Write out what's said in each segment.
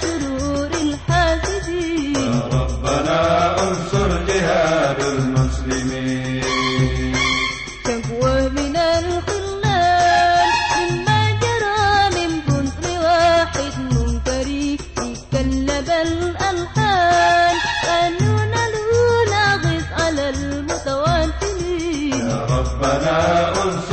شرور الحاسدين. يا ربنا انصر جهاد المسلمين. تقوى من الخلال مما جرى من بنط واحد منفرد تكلب الألحان. كانوا نلو نغز على المتوانتين يا ربنا انصر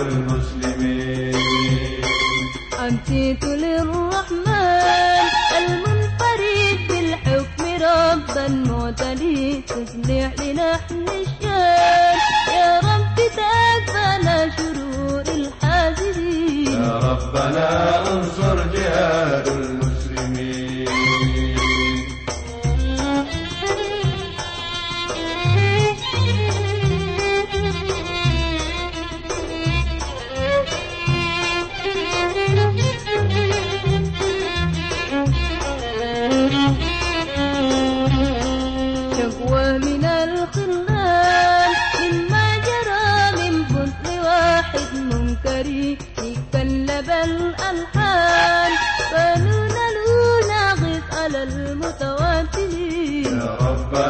المسلمين. للرحمن المنفرد بالحكم ربا معتلي تصلح لنحن الشان. يا رب تكفنا شرور الحاسدين يا ربنا انصر جهاد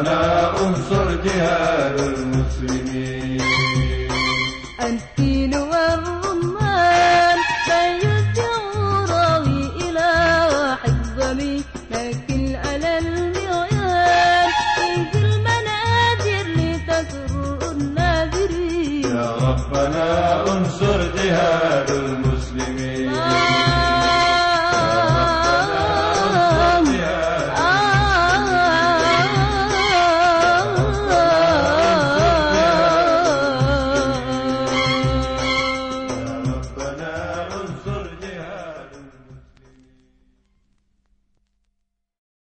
أنا أنصر جهاد المسلمين. أنت الدين والرمان فيرجع راوي إلى واحد ضمير لكن على المغيال تنزل المناجر لتسر الناذرين. يا ربنا انصر جهاد المسلمين. آه. يا ربنا انصر جهاد